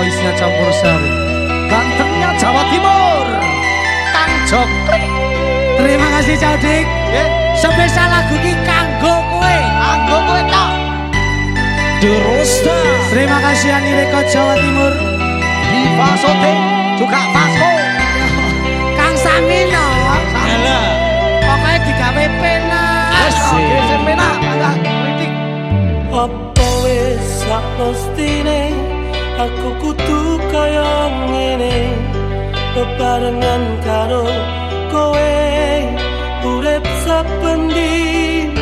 voice-nya campur sari Gantengnya Jawa Timur. Kang Jokri Terima kasih Caudik yeah. Spesial lagu ini kanggo kowe. Kanggo kowe tok. Derosta Terima kasih Ani Rekod Jawa Timur. Diva Sote juga Vasco. Kang Samino. Halo Pokoknya digawe pena. Asik. Asik pena. Ada kritik. Apa wis sak mestine aku kudu kaya ngene bebarengan karo kowe. Urip saben dinane